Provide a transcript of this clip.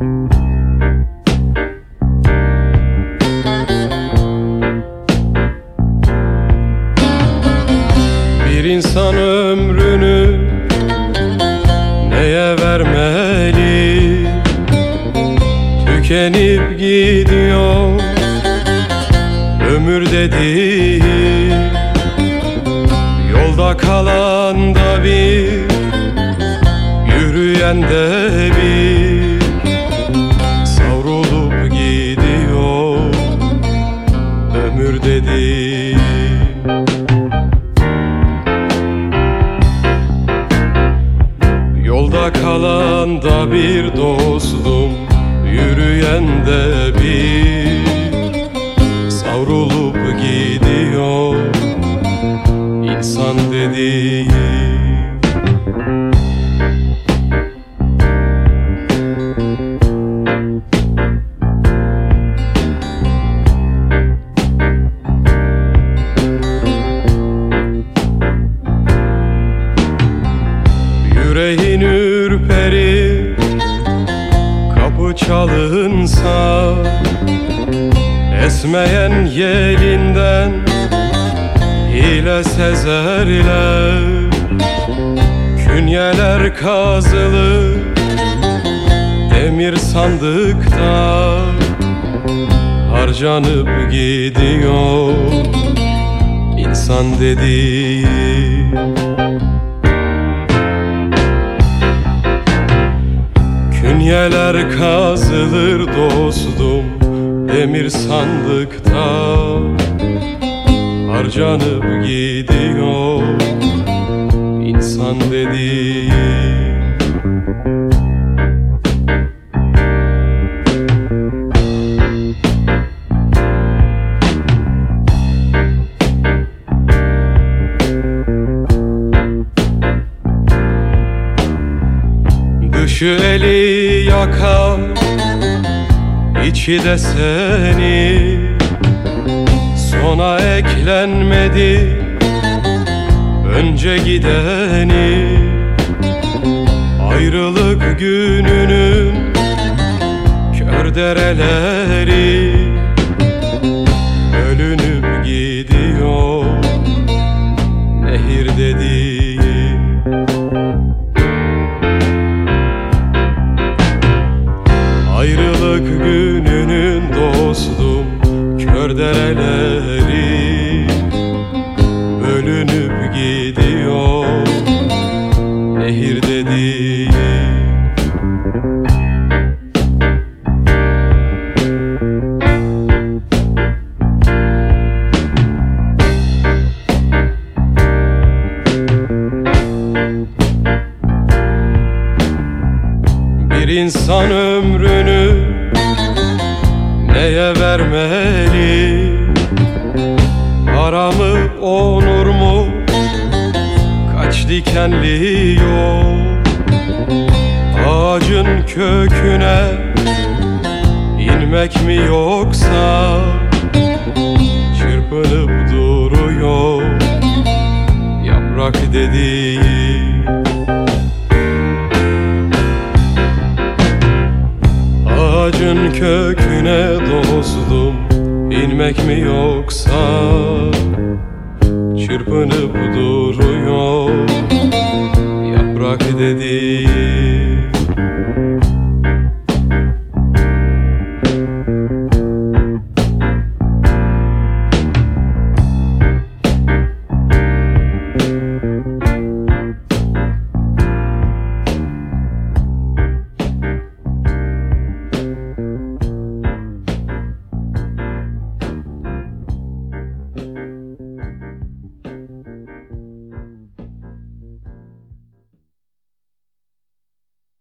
Bir insan ömrünü neye vermeli? Tükenip gidiyor ömür dediği. Yolda kalan da bir yürüyen de Ömür dedi. Yolda kalan da bir dostum Yürüyen de bir. Savrulup gidiyor insan dediği çalınsa Esmeyen yelinden Hile sezerler. Künyeler kazılı Demir sandıkta Harcanıp gidiyor insan dediği Künyeler kazılır dostum Demir sandıkta. Harcanıp gidiyor insan dediği Dışı eli yakar içi de seni. Sona eklenmedi önce gideni. Ayrılık gününün kör dereleri. Bölünüp gidiyor nehir dediğin Bölünüp gidiyor nehir dediğin insan ömrünü neye vermeli? Para mı, kaç dikenli yol? Ağacın köküne inmek mi yoksa Çırpınıp duruyor yaprak dediği Ağacın köküne dostum inmek mi yoksa Çırpınıp duruyor